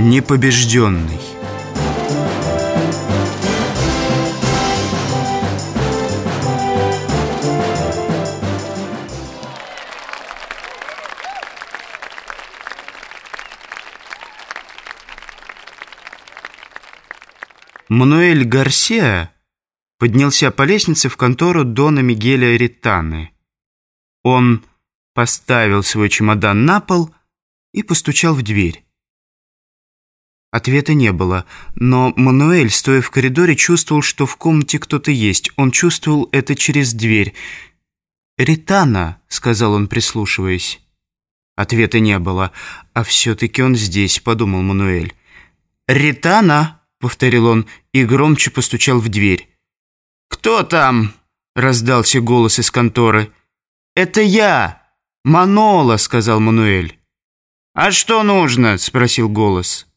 Непобежденный Мануэль Гарсия поднялся по лестнице в контору Дона Мигеля Ританы. Он поставил свой чемодан на пол и постучал в дверь. Ответа не было, но Мануэль, стоя в коридоре, чувствовал, что в комнате кто-то есть. Он чувствовал это через дверь. «Ритана», — сказал он, прислушиваясь. Ответа не было. «А все-таки он здесь», — подумал Мануэль. «Ритана», — повторил он и громче постучал в дверь. «Кто там?» — раздался голос из конторы. «Это я, Манола», — сказал Мануэль. «А что нужно?» — спросил голос.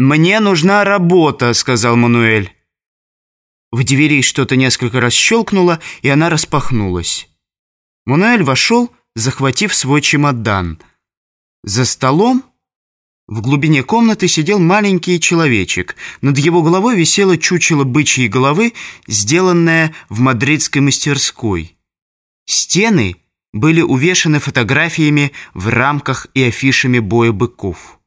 «Мне нужна работа», — сказал Мануэль. В двери что-то несколько раз щелкнуло, и она распахнулась. Мануэль вошел, захватив свой чемодан. За столом в глубине комнаты сидел маленький человечек. Над его головой висело чучело бычьей головы, сделанное в мадридской мастерской. Стены были увешаны фотографиями в рамках и афишами боя быков.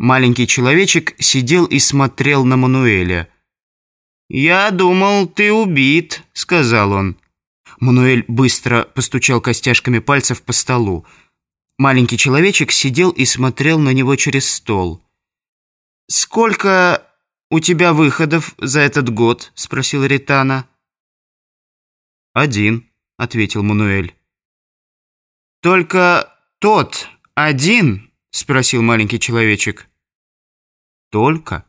Маленький человечек сидел и смотрел на Мануэля. «Я думал, ты убит», — сказал он. Мануэль быстро постучал костяшками пальцев по столу. Маленький человечек сидел и смотрел на него через стол. «Сколько у тебя выходов за этот год?» — спросил Ритана. «Один», — ответил Мануэль. «Только тот один?» — спросил маленький человечек. «Только?»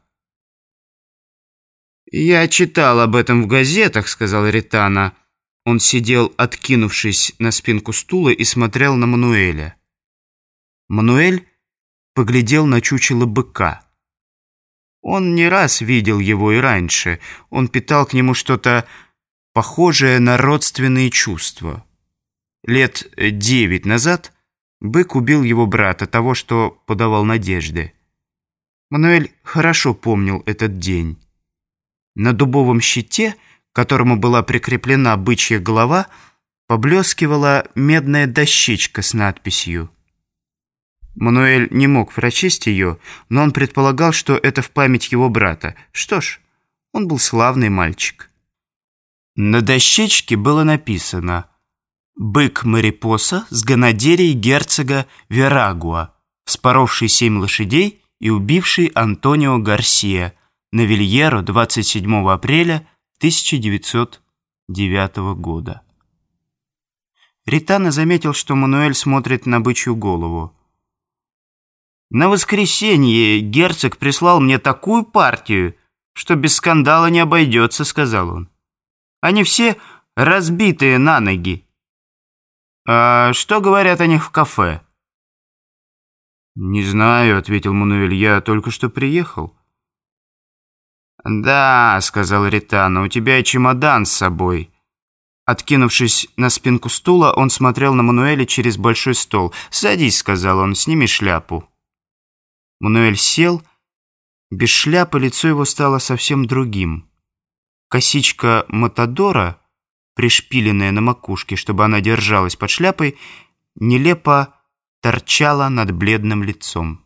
«Я читал об этом в газетах», — сказал Ритана. Он сидел, откинувшись на спинку стула, и смотрел на Мануэля. Мануэль поглядел на чучело быка. Он не раз видел его и раньше. Он питал к нему что-то похожее на родственные чувства. Лет девять назад бык убил его брата, того, что подавал надежды. Мануэль хорошо помнил этот день. На дубовом щите, к которому была прикреплена бычья голова, поблескивала медная дощечка с надписью Мануэль не мог прочесть ее, но он предполагал, что это в память его брата. Что ж, он был славный мальчик. На дощечке было написано «Бык Марипоса с гонодерей герцога Верагуа, вспоровший семь лошадей и убивший Антонио Гарсия на Вильеро 27 апреля 1909 года». Ритана заметил, что Мануэль смотрит на бычью голову. На воскресенье герцог прислал мне такую партию, что без скандала не обойдется, сказал он. Они все разбитые на ноги. А что говорят о них в кафе? «Не знаю», — ответил Мануэль, — «я только что приехал». «Да», — сказал Ритана, — «у тебя и чемодан с собой». Откинувшись на спинку стула, он смотрел на Мануэля через большой стол. «Садись», — сказал он, — «сними шляпу». Мануэль сел. Без шляпы лицо его стало совсем другим. Косичка Матадора, пришпиленная на макушке, чтобы она держалась под шляпой, нелепо торчала над бледным лицом.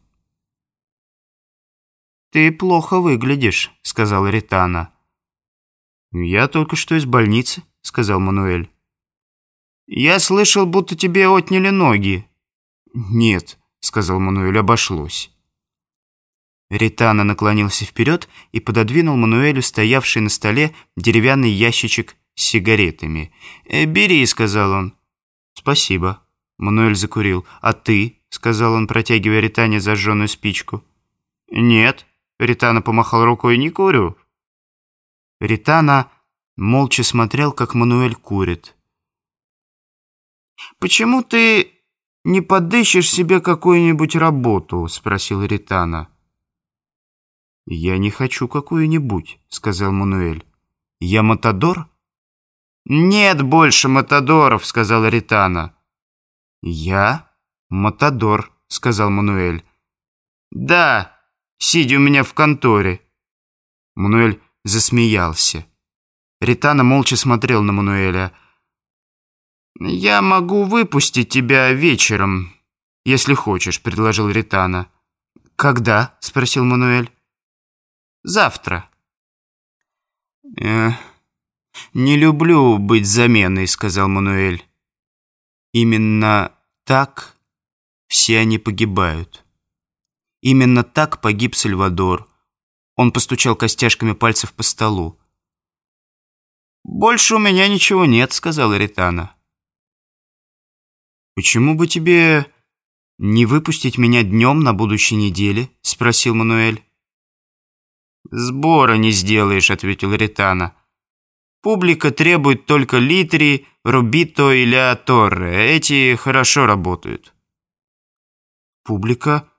«Ты плохо выглядишь», — сказала Ритана. «Я только что из больницы», — сказал Мануэль. «Я слышал, будто тебе отняли ноги». «Нет», — сказал Мануэль, — «обошлось». Ритана наклонился вперед и пододвинул Мануэлю стоявший на столе деревянный ящичек сигаретами. «Э, «Бери», — сказал он. «Спасибо». Мануэль закурил. «А ты?» — сказал он, протягивая Ритане зажженную спичку. «Нет», — Ритана помахал рукой, — «не курю». Ритана молча смотрел, как Мануэль курит. «Почему ты не подыщешь себе какую-нибудь работу?» — спросил Ритана. «Я не хочу какую-нибудь», — сказал Мануэль. «Я Матадор?» «Нет больше Матадоров», — сказала Ритана. «Я Матадор», — сказал Мануэль. «Да, сидя у меня в конторе». Мануэль засмеялся. Ритана молча смотрел на Мануэля. «Я могу выпустить тебя вечером, если хочешь», — предложил Ритана. «Когда?» — спросил Мануэль. «Завтра». «Э, «Не люблю быть заменой», — сказал Мануэль. «Именно так все они погибают. Именно так погиб Сальвадор». Он постучал костяшками пальцев по столу. «Больше у меня ничего нет», — сказала Ритана. «Почему бы тебе не выпустить меня днем на будущей неделе?» — спросил Мануэль. «Сбора не сделаешь», — ответил Ритана. «Публика требует только Литри, Рубито или Аторре. Эти хорошо работают». «Публика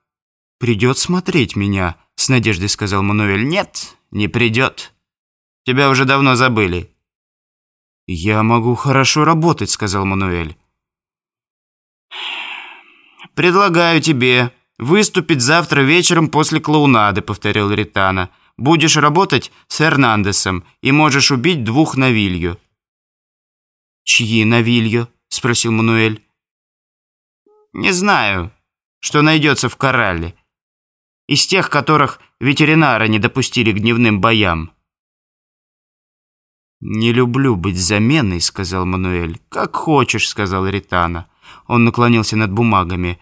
придет смотреть меня», — с надеждой сказал Мануэль. «Нет, не придет. Тебя уже давно забыли». «Я могу хорошо работать», — сказал Мануэль. «Предлагаю тебе выступить завтра вечером после клоунады», — повторил Ритана. «Будешь работать с Эрнандесом и можешь убить двух Навилью». «Чьи Навилью?» — спросил Мануэль. «Не знаю, что найдется в коралле. Из тех, которых ветеринары не допустили к дневным боям». «Не люблю быть заменой», — сказал Мануэль. «Как хочешь», — сказал Ритана. Он наклонился над бумагами.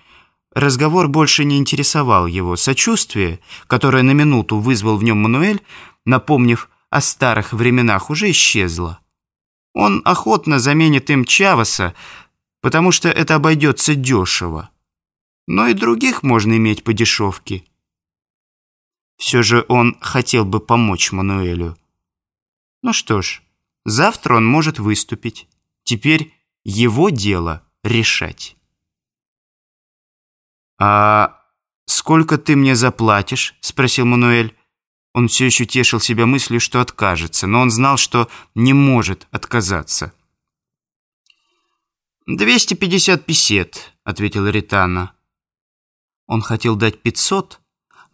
Разговор больше не интересовал его. Сочувствие, которое на минуту вызвал в нем Мануэль, напомнив о старых временах, уже исчезло. Он охотно заменит им Чаваса, потому что это обойдется дешево. Но и других можно иметь по дешевке. Все же он хотел бы помочь Мануэлю. Ну что ж, завтра он может выступить. Теперь его дело решать. «А сколько ты мне заплатишь?» — спросил Мануэль. Он все еще тешил себя мыслью, что откажется, но он знал, что не может отказаться. «Двести пятьдесят песет», — ответила Ритана. Он хотел дать пятьсот,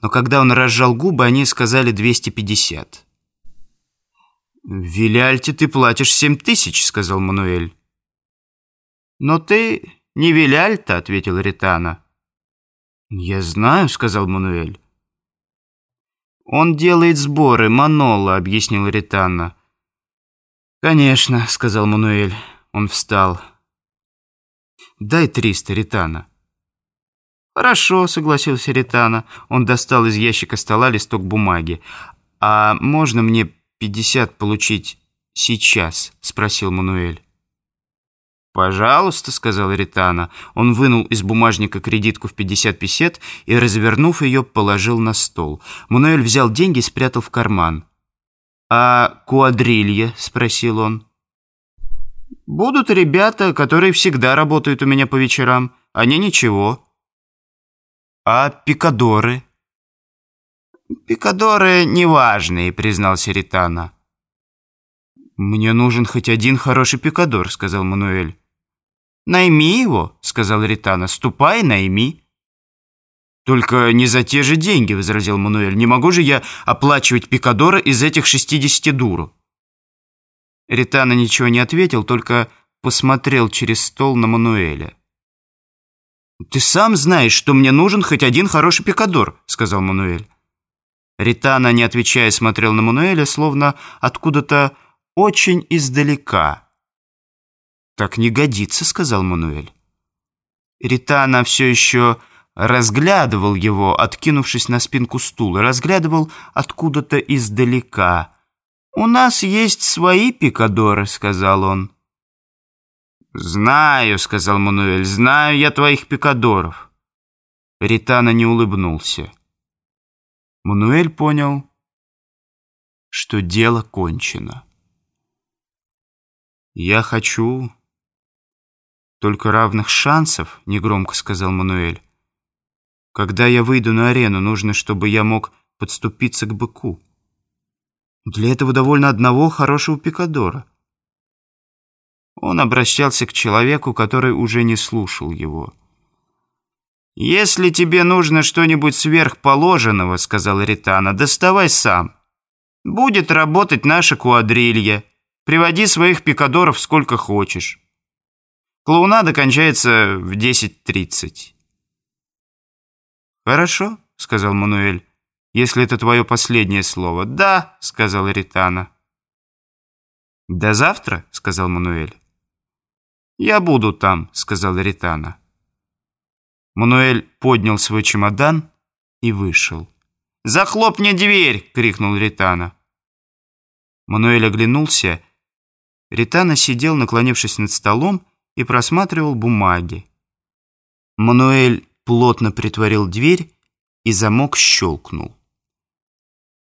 но когда он разжал губы, они сказали двести пятьдесят. «В Виляльте ты платишь семь тысяч», — сказал Мануэль. «Но ты не Виляльта», — ответила Ритана. «Я знаю», — сказал Мануэль. «Он делает сборы, Манола», — объяснил Ритана. «Конечно», — сказал Мануэль. Он встал. «Дай триста, Ритана». «Хорошо», — согласился Ритана. Он достал из ящика стола листок бумаги. «А можно мне пятьдесят получить сейчас?» — спросил Мануэль. «Пожалуйста», — сказал Ритана. Он вынул из бумажника кредитку в 50 песет и, развернув ее, положил на стол. Мануэль взял деньги и спрятал в карман. «А куадрилья?» — спросил он. «Будут ребята, которые всегда работают у меня по вечерам. Они ничего». «А пикадоры?» «Пикадоры неважные», — признался Ритана. «Мне нужен хоть один хороший пикадор», — сказал Мануэль. «Найми его», — сказал Ритана. «Ступай, найми». «Только не за те же деньги», — возразил Мануэль. «Не могу же я оплачивать пикадора из этих шестидесяти дуру». Ритана ничего не ответил, только посмотрел через стол на Мануэля. «Ты сам знаешь, что мне нужен хоть один хороший пикадор», — сказал Мануэль. Ритана, не отвечая, смотрел на Мануэля, словно откуда-то очень издалека. «Так не годится», — сказал Мануэль. Ритана все еще разглядывал его, откинувшись на спинку стула, разглядывал откуда-то издалека. «У нас есть свои пикадоры», — сказал он. «Знаю», — сказал Мануэль, — «знаю я твоих пикадоров». Ритана не улыбнулся. Мануэль понял, что дело кончено. «Я хочу «Только равных шансов», — негромко сказал Мануэль. «Когда я выйду на арену, нужно, чтобы я мог подступиться к быку. Для этого довольно одного хорошего пикадора». Он обращался к человеку, который уже не слушал его. «Если тебе нужно что-нибудь сверхположенного, — сказал Ритана, — доставай сам. Будет работать наша куадрилья. Приводи своих пикадоров сколько хочешь. Клоунада кончается в 10.30». «Хорошо», — сказал Мануэль, — «если это твое последнее слово». «Да», — сказал Ритана. «До завтра?» — сказал Мануэль. «Я буду там», — сказал Ритана. Мануэль поднял свой чемодан и вышел. «Захлопни дверь!» — крикнул Ритана. Мануэль оглянулся. Ритана сидел, наклонившись над столом, и просматривал бумаги. Мануэль плотно притворил дверь, и замок щелкнул.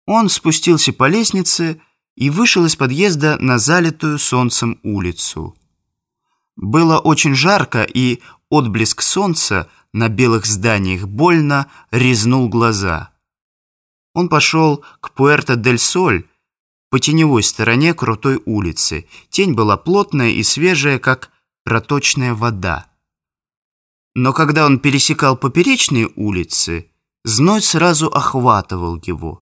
Он спустился по лестнице и вышел из подъезда на залитую солнцем улицу. Было очень жарко, и отблеск солнца на белых зданиях больно резнул глаза. Он пошел к Пуэрто-дель-Соль, по теневой стороне крутой улицы. Тень была плотная и свежая, как проточная вода. Но когда он пересекал поперечные улицы, зной сразу охватывал его.